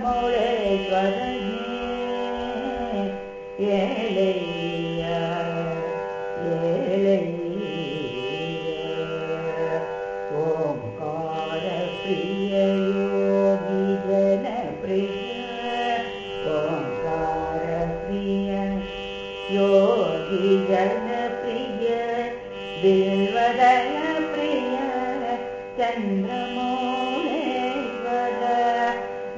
முறை கதகி ஏழையா ஏழையா ஓம்கார பிரிய யோகி ஜன பிரிய ஓம்கார பிரிய யோகி ஜன பிரிய. தில்வதய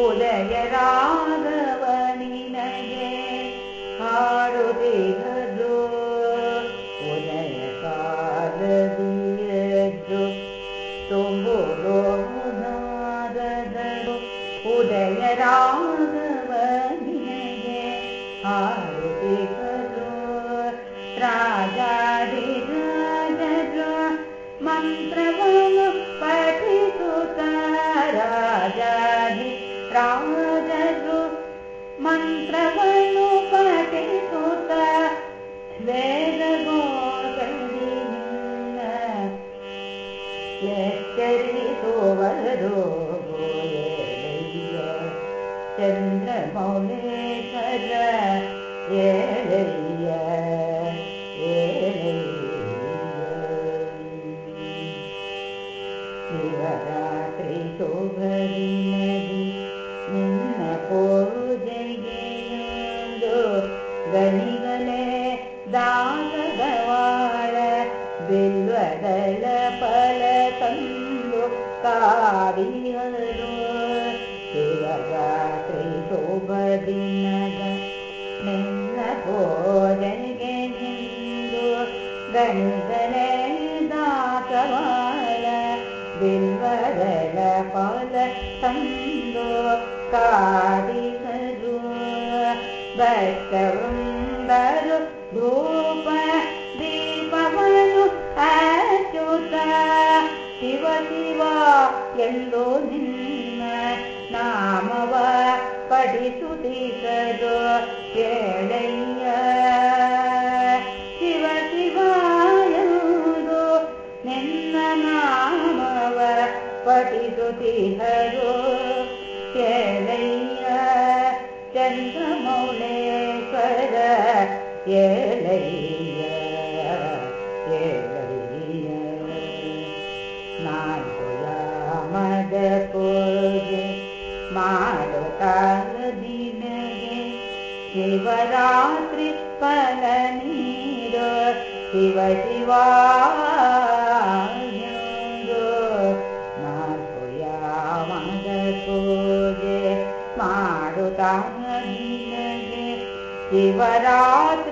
ಉದಯ ರಾಘವನಿನಗೆ ಹಾಡುತ್ತಿಗರು ಉದಯ ಕಾಲದಿಯೆದ್ದು ತುಂಬುರೋ ನಾರದರು ಉದಯ ರಾಘವನಿನಗೆ ಹಾಡುತ್ತಿಗರು ರಾಜಾದಿರಾಜರು ಮಂತ್ರವನ್ನು ಚಂದ್ರಮೌಳೇಶ್ವರ ಏಳಯ್ಯ ಶಿವರಾತ್ರಿ ಶೋಭರಿನದಿ ನಿನ್ನ ಪೂಜೆಗೆಯೊಂದು ಗಣಿಗಲೇ ದಾಸದವಾಳ ಗಣಿಗಲೇ ದಾಸವಾಳ ಬಿಲ್ವದಳ ಫಲ ತಂದು ಕಾಡಿದರು ಭಕ್ತವೃಂದರು ಧೂಪ ದೀಪವನ್ನು ಅಚ್ಚುತ ಶಿವ ಶಿವ ಎಂದು ನಿನ್ನ ನಾಮವ ಪಠಿಸುತ್ತಿದ್ದರು ಕೇಳಯ್ಯ ಏಳಯ್ಯ ಏಳಯ್ಯ ನಾಲ್ಕು ಯಾಮದ ಪೂಜೆ ಮಾಡುತ್ತಾ ದಿನಗೆ ಶಿವರಾತ್ರಿ ಫಲ ನೀರು ಶಿವ ಶಿವ ನಾಲ್ಕು ಯಾಮದ ಪೂಜೆ ಮಾಡುತ್ತಾ ದಿನಗೆ ಶಿವರಾತ್ರಿ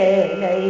ஏழை